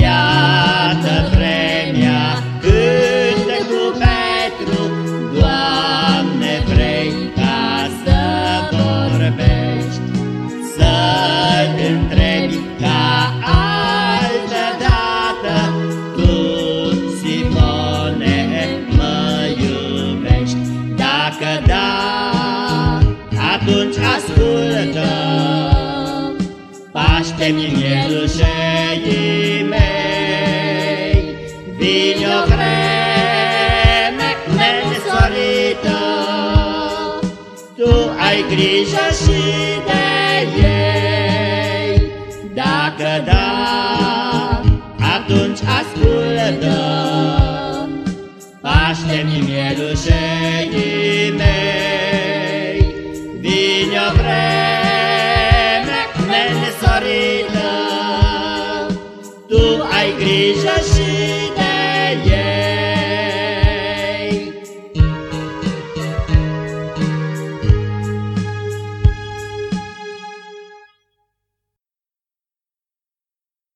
Iată vremea cântă cu Petru, Doamne, vrei ca să vorbești, Să-l întrebi ca altă dată, Tu, Simone, mă iubești, Dacă da, atunci ascultă, Paște-mi mielușegii mei, Vine o vreme nesorită, Tu ai grijă și de ei, Dacă da, atunci ascultă, Paște-mi mielușegii mei, Vine o vreme do à igreja cheia.